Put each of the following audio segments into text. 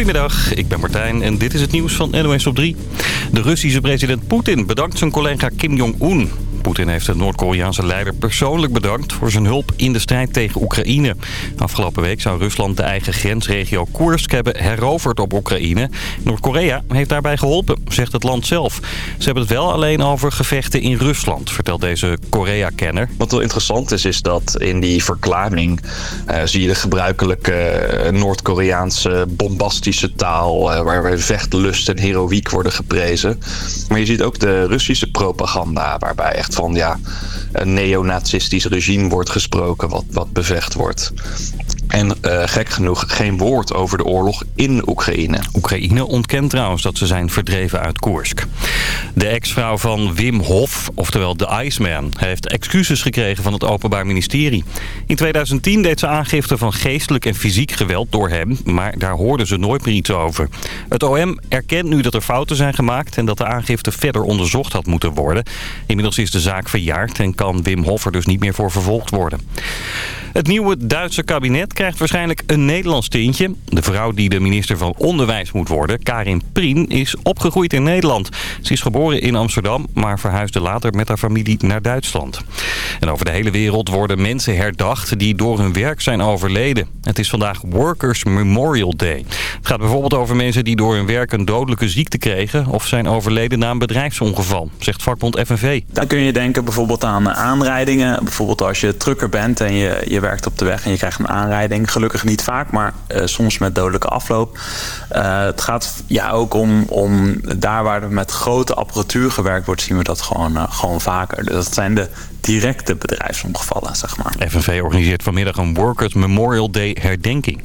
Goedemiddag, ik ben Martijn en dit is het nieuws van NOS op 3. De Russische president Poetin bedankt zijn collega Kim Jong-un. Poetin heeft de Noord-Koreaanse leider persoonlijk bedankt voor zijn hulp in de strijd tegen Oekraïne. Afgelopen week zou Rusland de eigen grensregio Koersk hebben heroverd op Oekraïne. Noord-Korea heeft daarbij geholpen, zegt het land zelf. Ze hebben het wel alleen over gevechten in Rusland, vertelt deze Korea-kenner. Wat wel interessant is, is dat in die verklaring uh, zie je de gebruikelijke uh, Noord-Koreaanse bombastische taal... Uh, waar vechtlust en heroïek worden geprezen. Maar je ziet ook de Russische propaganda, waarbij echt van ja, een neonazistisch regime wordt gesproken wat, wat bevecht wordt. En uh, gek genoeg geen woord over de oorlog in Oekraïne. Oekraïne ontkent trouwens dat ze zijn verdreven uit Koersk. De ex-vrouw van Wim Hof, oftewel de Iceman, heeft excuses gekregen van het Openbaar Ministerie. In 2010 deed ze aangifte van geestelijk en fysiek geweld door hem, maar daar hoorden ze nooit meer iets over. Het OM erkent nu dat er fouten zijn gemaakt en dat de aangifte verder onderzocht had moeten worden. Inmiddels is de zaak verjaard en kan Wim Hof er dus niet meer voor vervolgd worden. Het nieuwe Duitse kabinet krijgt waarschijnlijk een Nederlands tintje. De vrouw die de minister van Onderwijs moet worden, Karin Prien, is opgegroeid in Nederland. Ze is geboren in Amsterdam, maar verhuisde later met haar familie naar Duitsland. En over de hele wereld worden mensen herdacht die door hun werk zijn overleden. Het is vandaag Workers Memorial Day. Het gaat bijvoorbeeld over mensen die door hun werk een dodelijke ziekte kregen... of zijn overleden na een bedrijfsongeval, zegt vakbond FNV. Dan kun je denken bijvoorbeeld aan aanrijdingen. Bijvoorbeeld als je trucker bent en je, je werkt op de weg en je krijgt een aanrijding. Gelukkig niet vaak, maar uh, soms met dodelijke afloop. Uh, het gaat ja, ook om, om daar waar er met grote apparatuur gewerkt wordt... zien we dat gewoon, uh, gewoon vaker. Dus dat zijn de directe bedrijfsongevallen, zeg maar. FNV organiseert vanmiddag een Workers Memorial Day herdenking.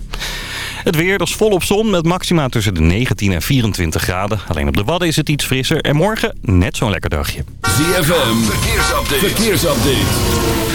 Het weer, dat is volop zon met maxima tussen de 19 en 24 graden. Alleen op de Wadden is het iets frisser. En morgen net zo'n lekker dagje. ZFM, verkeersupdate. verkeersupdate.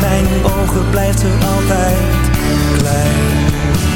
mijn ogen blijft er altijd klein.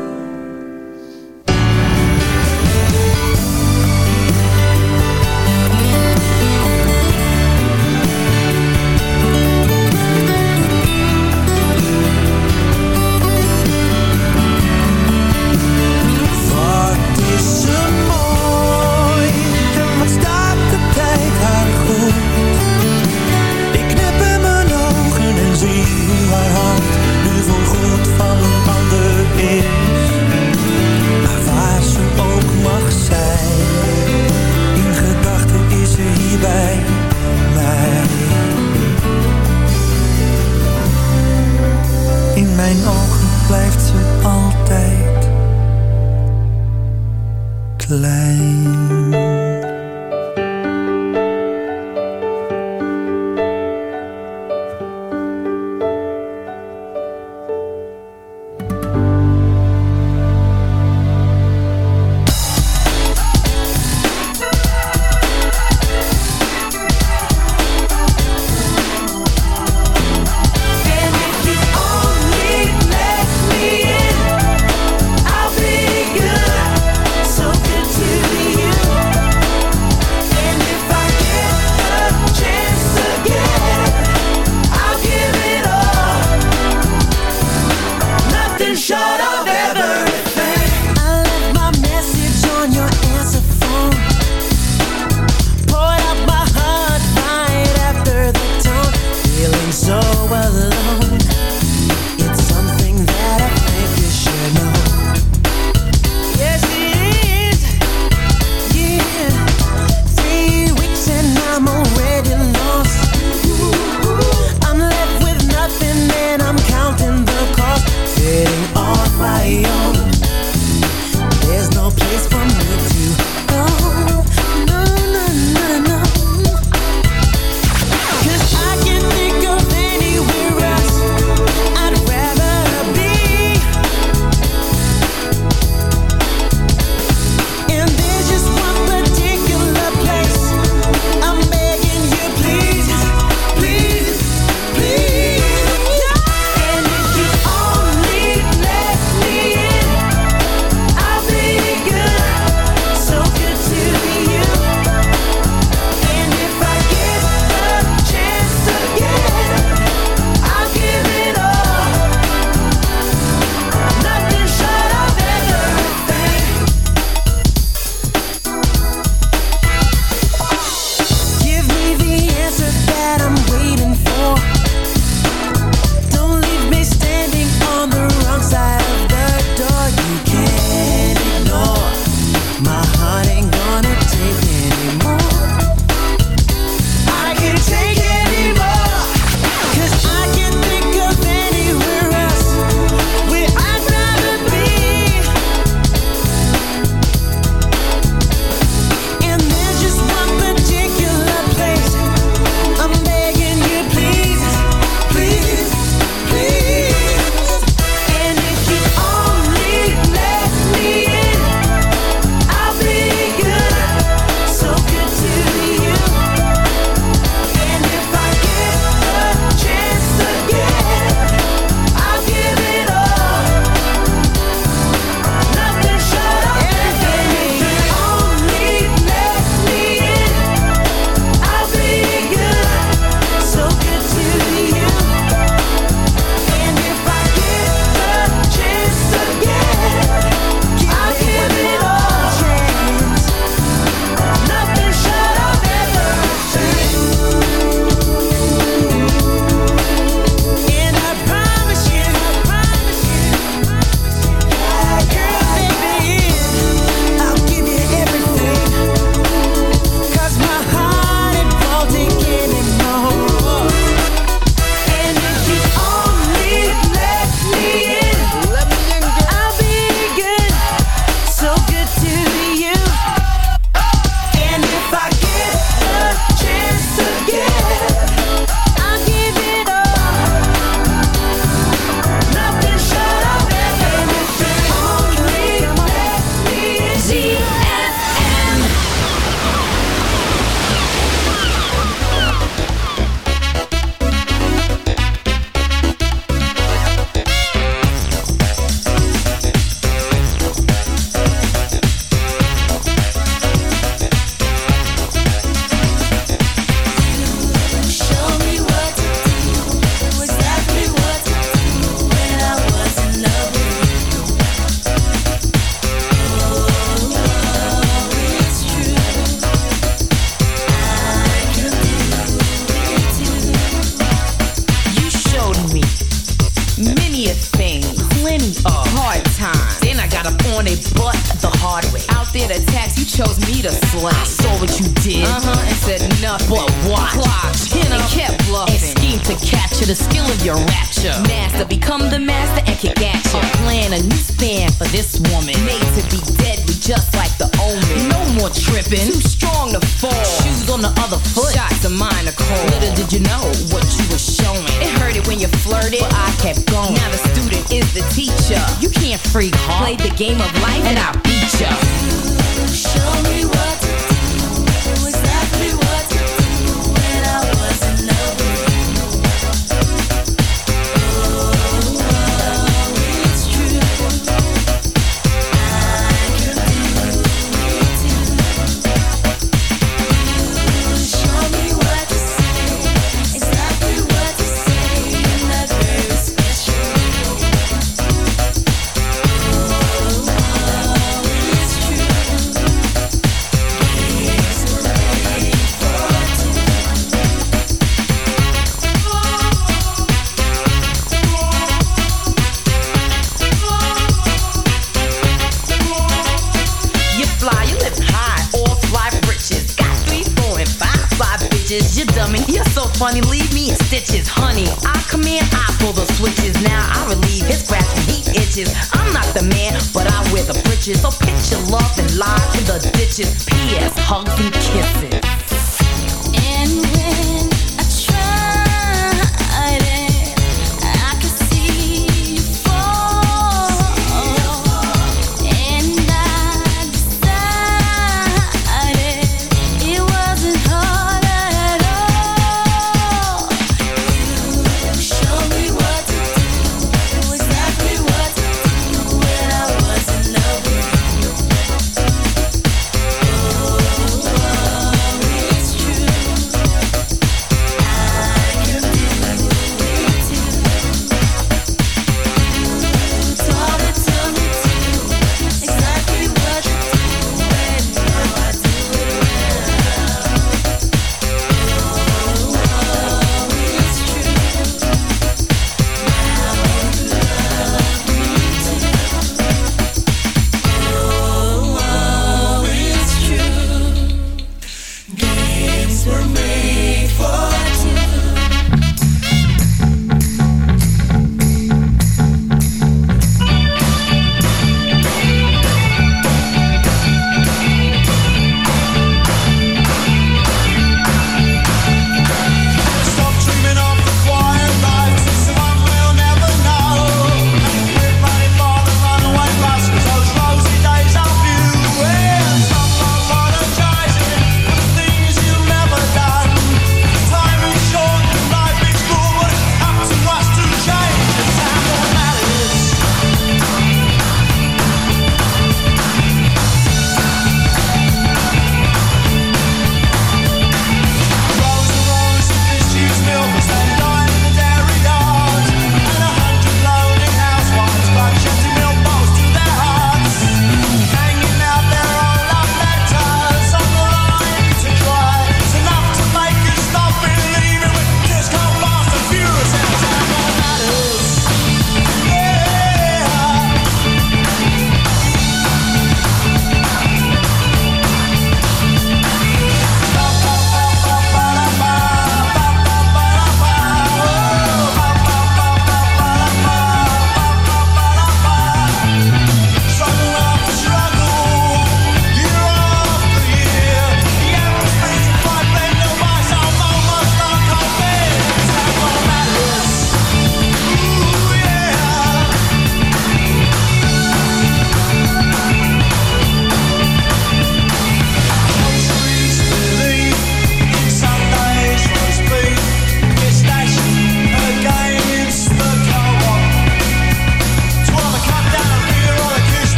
you live high, all fly riches. Got three, four, and five, five bitches. You dummy, you're so funny, leave me in stitches, honey. I come in, I pull the switches. Now I relieve his grasp when he itches. I'm not the man, but I wear the britches. So pitch your love and lie in the ditches. P.S. Hugs and kisses.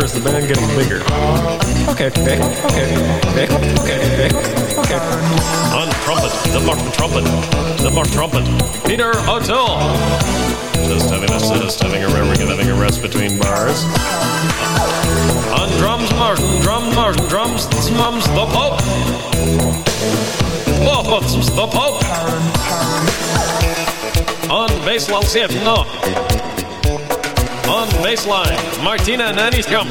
Or is the band getting bigger? okay, okay, okay, okay, okay, okay, okay. On trumpet, the Martin trumpet, the Martin trumpet, Peter O'Toole. Just having a just having a having a rest between bars. On drums, Martin, drums, Martin, drums, drums, the Pope. Oh, the Pope. On bass, Lalsiev, no. On bass line, Martina Nanny's come.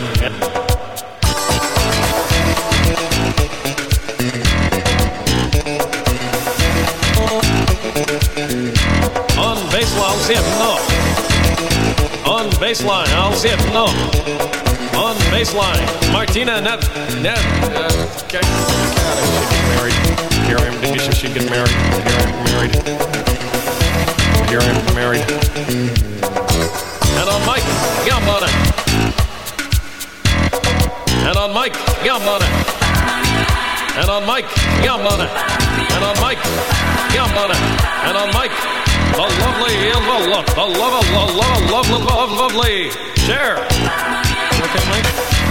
On baseline, it, no. On baseline, I'll see it, no. On baseline, Martina Net. Net. Uh, okay. God, she get married. Here I am. She should get married. Here I am married. Here I am married. And on Mike Gambona. And on Mike Gambona. And on Mike Gambona. And on Mike Gambona. And on Mike the lovely, the love, the love, the love, love, love, love, lovely. Share. Okay, Mike.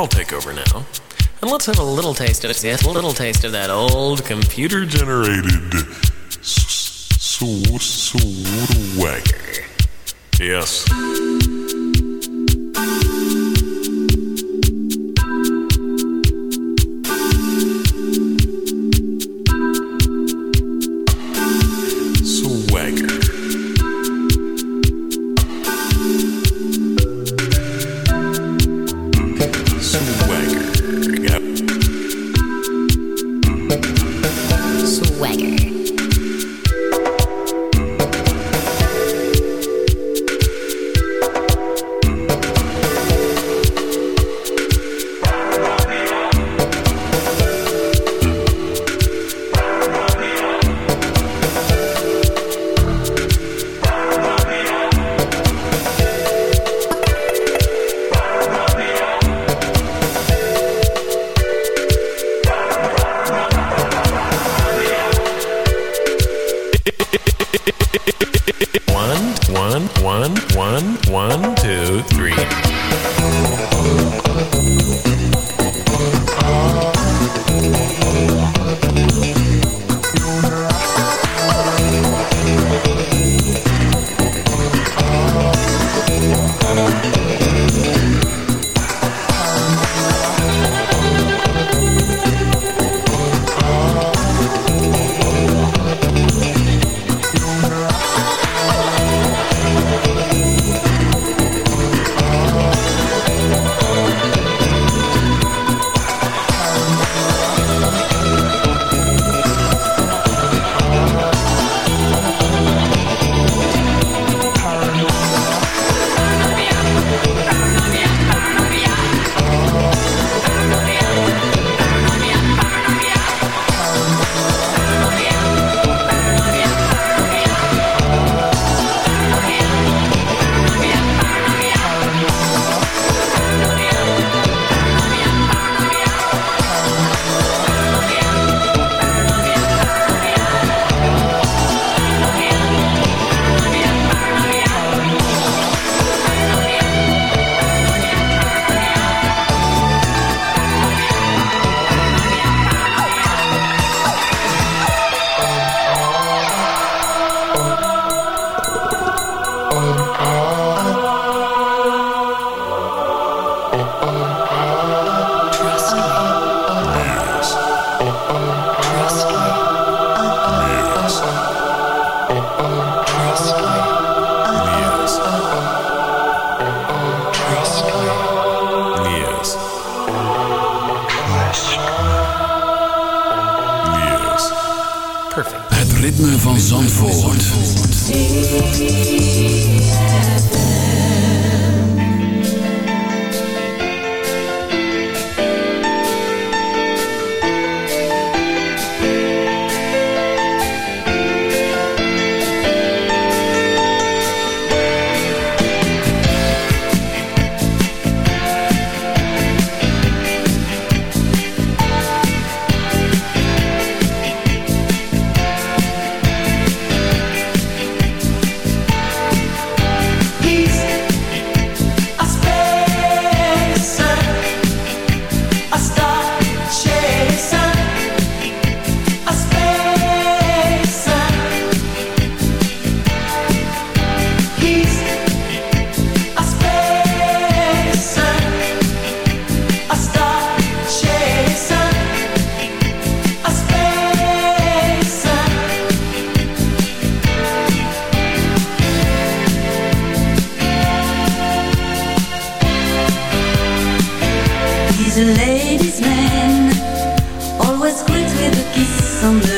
I'll take over now. And let's have a little taste of it. Yes, A little taste of that old computer Generated swagger. Yes. the ladies' man Always greet with a kiss on the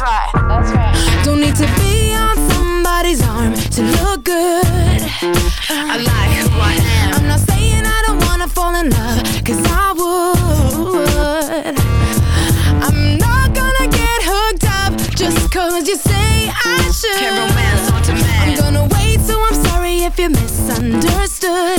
That's right. That's right. Don't need to be on somebody's arm to look good. I like who I am. I'm not saying I don't wanna fall in love, cause I would. I'm not gonna get hooked up just cause you say I should. Can't romance on. I'm gonna wait, so I'm sorry if you misunderstood.